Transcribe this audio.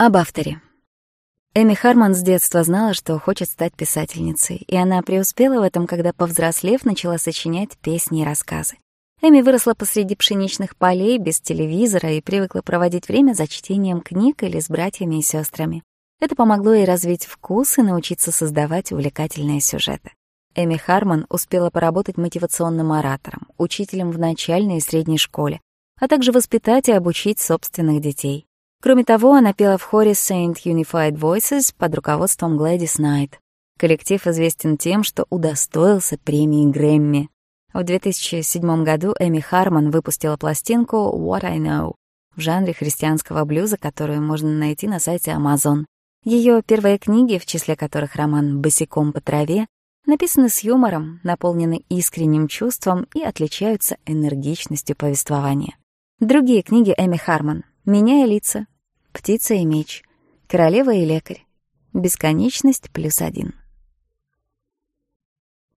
Об авторе. Эми Харман с детства знала, что хочет стать писательницей, и она преуспела в этом, когда, повзрослев, начала сочинять песни и рассказы. Эми выросла посреди пшеничных полей, без телевизора, и привыкла проводить время за чтением книг или с братьями и сестрами. Это помогло ей развить вкус и научиться создавать увлекательные сюжеты. Эми Харман успела поработать мотивационным оратором, учителем в начальной и средней школе, а также воспитать и обучить собственных детей. Кроме того, она пела в хоре Saint Unified Voices под руководством Gladys Knight. Коллектив известен тем, что удостоился премии Грэмми. В 2007 году Эми Харман выпустила пластинку «What I Know» в жанре христианского блюза, которую можно найти на сайте Amazon. Ее первые книги, в числе которых роман «Босиком по траве», написаны с юмором, наполнены искренним чувством и отличаются энергичностью повествования. Другие книги Эми Харман Меняя лица. Птица и меч. Королева и лекарь. Бесконечность плюс один.